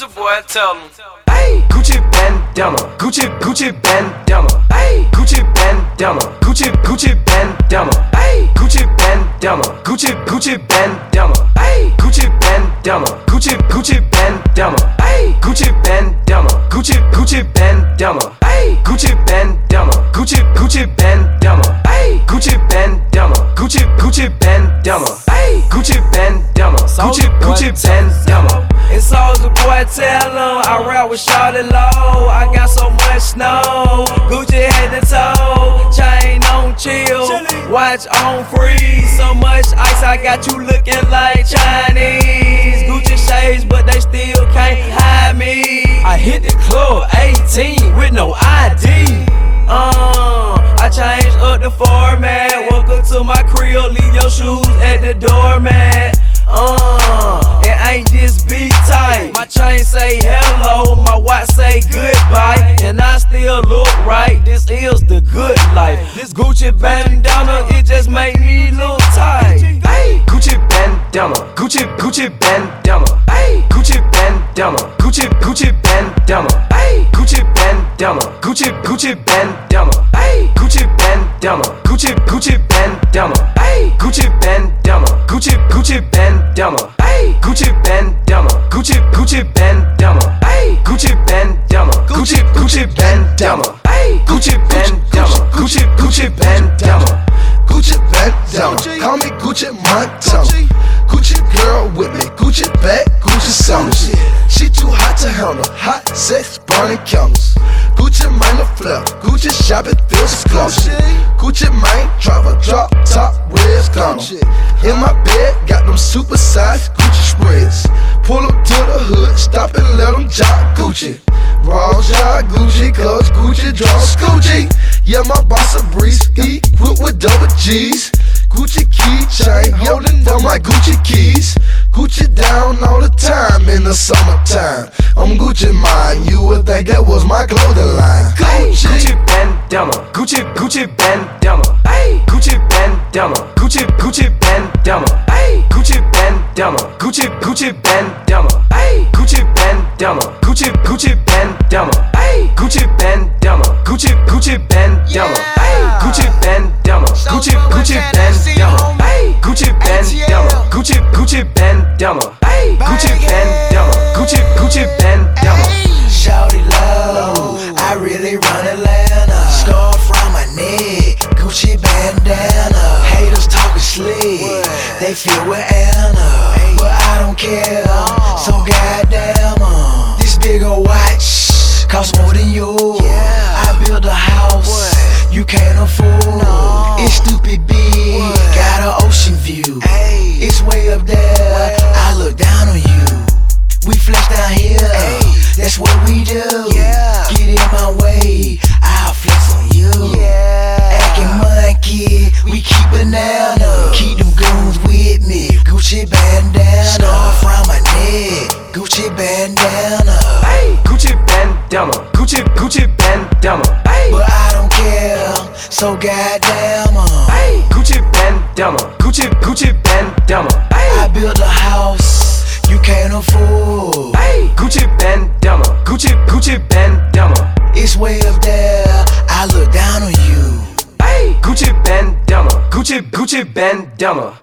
Soulja Boy, tell him. Ay, Gucci bandana, Gucci Gucci bandana, ay, Gucci bandana, Gucci Gucci bandana, ay, Gucci bandana, Gucci Gucci bandana, ay, Gucci bandana, Gucci Gucci bandana, ay, Gucci bandana, Gucci Gucci bandana, ay, Gucci bandana, Gucci Gucci bandana, ay, Gucci bandana, Gucci Gucci bandana, ay, Gucci bandana, Gucci Gucci bandana. Tell him I rap with Shawty Lo. I got so much snow. Gucci head to toe, chain on chill, watch on freeze. So much ice, I got you looking like Chinese. Gucci shades, but they still can't hide me. I hit the club 18 with no ID. Uh, I changed up the format. Welcome to my crib, leave your shoes at the doormat. Uh, it ain't this. My chain say hello, my watch say goodbye, and I still look right. This is the good life. This Gucci bandana, it just make me look tight. Ay, Gucci bandana, Gucci Gucci bandana, ay, Gucci bandana, Gucci Gucci bandana, ay, Gucci bandana, Gucci Gucci bandana, ay, Gucci bandana, Gucci Gucci bandana, ay, Gucci bandana, Gucci Gucci bandana, ay, Gucci bandana, Gucci Gucci bandana, ay, Gucci bandana, Gucci Gucci bandana, ay, Gucci bandana, Gucci Gucci bandana. Gucci bandana, call me Gucci Montana. Gucci girl with me, Gucci bag, Gucci sandals. She too hot to handle, hot sex, burning candles. Gucci Mane the flip, Gucci shopping feels close. Gucci Mane drive a drop top red gunner. In my bed, got them super sized Gucci spreads. Gucci. Raw jog Gucci, cause Gucci draws Gucci. Yeah, my boss a breeze, equipped with double G's. Gucci keychain, holding down my Gucci keys. Gucci down all the time in the summertime. I'm Gucci Mane, you would think that was my clothing line. Gucci, Gucci bandana, Gucci Gucci bandana, ay, Gucci bandana, Gucci Gucci bandana, ay, Gucci bandana, Gucci Gucci bandana, ay, Gucci bandana, Gucci Gucci bandana, ay, Gucci bandana, Gucci Gucci bandana, ay, Gucci bandana, Gucci Gucci bandana, ay, Gucci bandana, Gucci Gucci bandana, ay, Gucci bandana, Gucci Gucci bandana. Shawty Lo, I really run Atlanta. Scar from my neck, Gucci bandana. Haters talking slick, they feel with you can't afford. No. It's stupid big, got an ocean view. It's way up there, I look down on you. We flex down here, that's what we do. Yeah. Get in my way, I'll flex on you. Yeah. Acting monkey, we keep banana. Keep them goons with me. Gucci bandana. Star from my neck, Gucci bandana. Ay, Gucci bandana, Gucci Gucci bandana, ay, so goddamn. uh, ay, Gucci bandana, Gucci Gucci bandana, I built a house you can't afford. ay, Gucci bandana, Gucci Gucci bandana, It's way up there, I look down on you. ay, Gucci bandana, Gucci Gucci bandana,